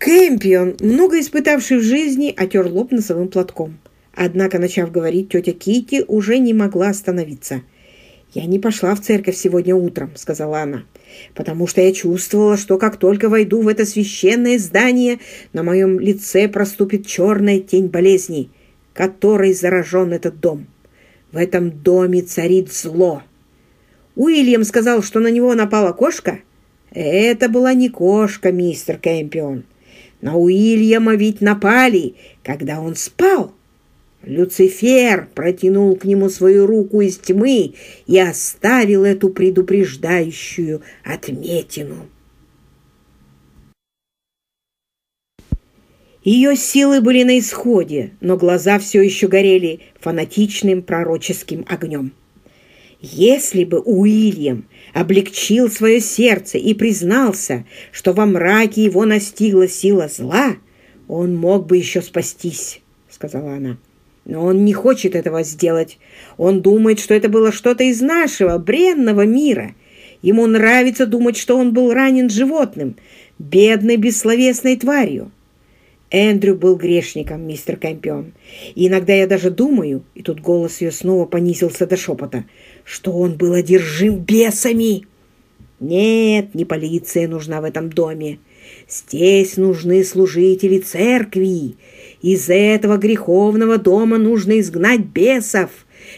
Кэмпион, много испытавший в жизни, отер лоб носовым платком. Однако, начав говорить, тетя Кити уже не могла остановиться. «Я не пошла в церковь сегодня утром», — сказала она, «потому что я чувствовала, что как только войду в это священное здание, на моем лице проступит черная тень болезни, которой заражен этот дом. В этом доме царит зло». Уильям сказал, что на него напала кошка. Это была не кошка, мистер Кэмпион. На Уильяма ведь напали, когда он спал. Люцифер протянул к нему свою руку из тьмы и оставил эту предупреждающую отметину. Ее силы были на исходе, но глаза все еще горели фанатичным пророческим огнем. Если бы Уильям облегчил свое сердце и признался, что во мраке его настигла сила зла, он мог бы еще спастись, — сказала она. Но он не хочет этого сделать. Он думает, что это было что-то из нашего бренного мира. Ему нравится думать, что он был ранен животным, бедной бессловесной тварью. Эндрю был грешником, мистер Кэмпион. И иногда я даже думаю, и тут голос ее снова понизился до шепота, что он был одержим бесами. Нет, не полиция нужна в этом доме. Здесь нужны служители церкви. Из этого греховного дома нужно изгнать бесов.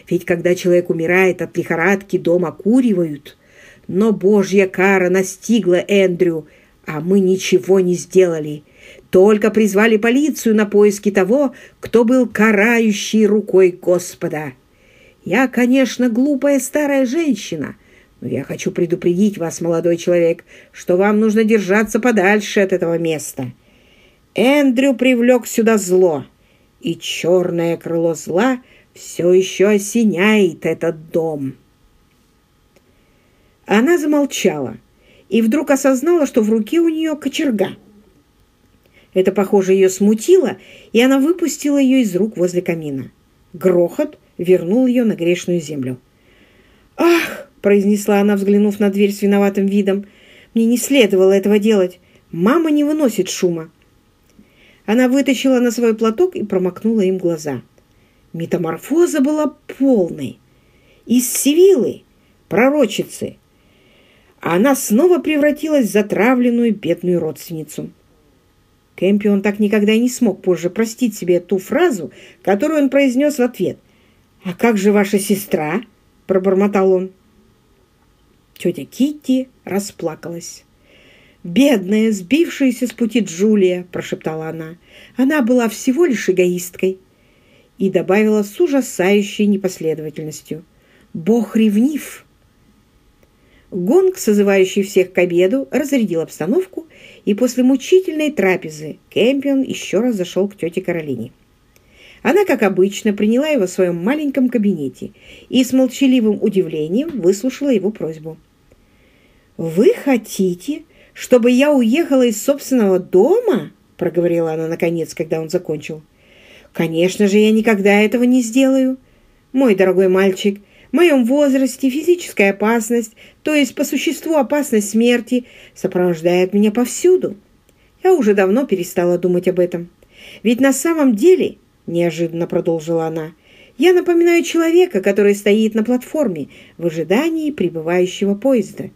Ведь когда человек умирает от лихорадки, дом окуривают. Но Божья кара настигла Эндрю, а мы ничего не сделали. Только призвали полицию на поиски того, кто был карающей рукой Господа. Я, конечно, глупая старая женщина, но я хочу предупредить вас, молодой человек, что вам нужно держаться подальше от этого места. Эндрю привлек сюда зло, и черное крыло зла все еще осеняет этот дом. Она замолчала и вдруг осознала, что в руке у нее кочерга. Это, похоже, ее смутило, и она выпустила ее из рук возле камина. Грохот вернул ее на грешную землю. «Ах!» произнесла она, взглянув на дверь с виноватым видом. «Мне не следовало этого делать. Мама не выносит шума». Она вытащила на свой платок и промокнула им глаза. Метаморфоза была полной. Из Севилы, пророчицы, она снова превратилась в затравленную бедную родственницу. Кэмпион так никогда и не смог позже простить себе ту фразу, которую он произнес в ответ. «А как же ваша сестра?» – пробормотал он. Тетя Китти расплакалась. «Бедная, сбившаяся с пути Джулия!» – прошептала она. «Она была всего лишь эгоисткой!» И добавила с ужасающей непоследовательностью. «Бог ревнив!» Гонг, созывающий всех к обеду, разрядил обстановку, и после мучительной трапезы Кэмпион еще раз зашел к тете Каролине. Она, как обычно, приняла его в своем маленьком кабинете и с молчаливым удивлением выслушала его просьбу. «Вы хотите, чтобы я уехала из собственного дома?» — проговорила она наконец, когда он закончил. «Конечно же, я никогда этого не сделаю. Мой дорогой мальчик, в моем возрасте физическая опасность, то есть по существу опасность смерти, сопровождает меня повсюду. Я уже давно перестала думать об этом. Ведь на самом деле, — неожиданно продолжила она, — я напоминаю человека, который стоит на платформе в ожидании прибывающего поезда.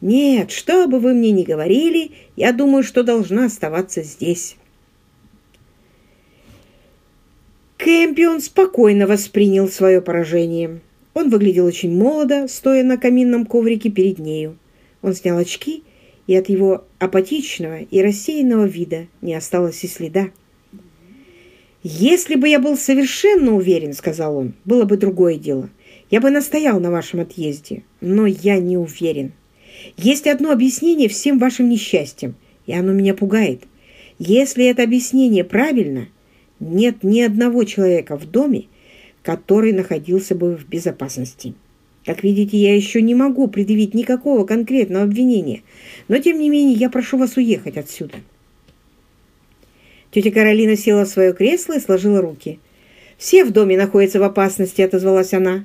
Нет, что бы вы мне ни говорили, я думаю, что должна оставаться здесь. Кэмпион спокойно воспринял свое поражение. Он выглядел очень молодо, стоя на каминном коврике перед нею. Он снял очки, и от его апатичного и рассеянного вида не осталось и следа. «Если бы я был совершенно уверен, — сказал он, — было бы другое дело. Я бы настоял на вашем отъезде, но я не уверен». Есть одно объяснение всем вашим несчастьям, и оно меня пугает. Если это объяснение правильно, нет ни одного человека в доме, который находился бы в безопасности. Как видите, я еще не могу предъявить никакого конкретного обвинения, но, тем не менее, я прошу вас уехать отсюда. Тетя Каролина села в свое кресло и сложила руки. «Все в доме находятся в опасности», — отозвалась она.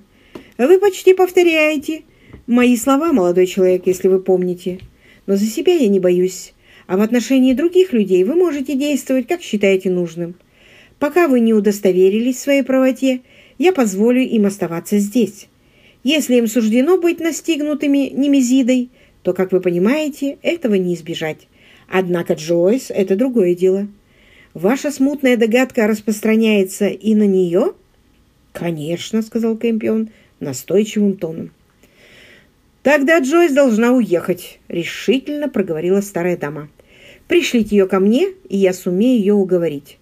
«Вы почти повторяете. Мои слова, молодой человек, если вы помните. Но за себя я не боюсь. А в отношении других людей вы можете действовать, как считаете нужным. Пока вы не удостоверились в своей правоте, я позволю им оставаться здесь. Если им суждено быть настигнутыми немезидой, то, как вы понимаете, этого не избежать. Однако Джойс – это другое дело. Ваша смутная догадка распространяется и на нее? Конечно, сказал Кэмпион настойчивым тоном. Тогда Джойс должна уехать, решительно проговорила старая дама. Пришлите ее ко мне, и я сумею ее уговорить.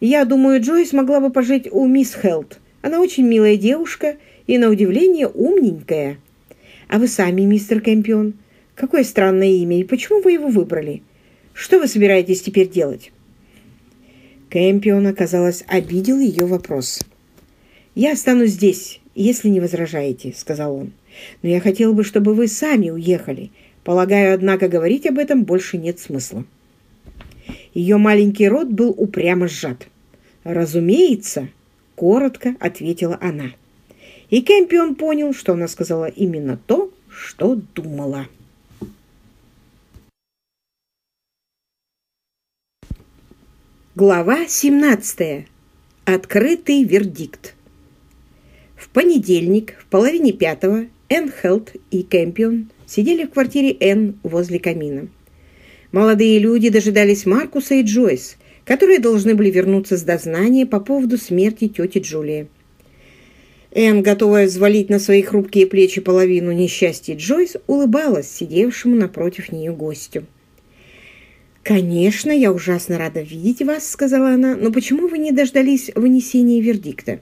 Я думаю, Джойс могла бы пожить у мисс Хелт. Она очень милая девушка и, на удивление, умненькая. А вы сами, мистер Кэмпион, какое странное имя, и почему вы его выбрали? Что вы собираетесь теперь делать?» Кэмпион, оказалось, обидел ее вопрос. «Я останусь здесь, если не возражаете», — сказал он. «Но я хотел бы, чтобы вы сами уехали. Полагаю, однако, говорить об этом больше нет смысла». Ее маленький рот был упрямо сжат. «Разумеется», — коротко ответила она. И Кэмпион понял, что она сказала именно то, что думала. Глава 17. Открытый вердикт. В понедельник в половине пятого Энн Хелт и Кэмпион сидели в квартире Энн возле камина. Молодые люди дожидались Маркуса и Джойс, которые должны были вернуться с дознания по поводу смерти тети Джулии. Энн, готовая взвалить на свои хрупкие плечи половину несчастья Джойс, улыбалась сидевшему напротив нее гостю. «Конечно, я ужасно рада видеть вас», — сказала она, «но почему вы не дождались вынесения вердикта?»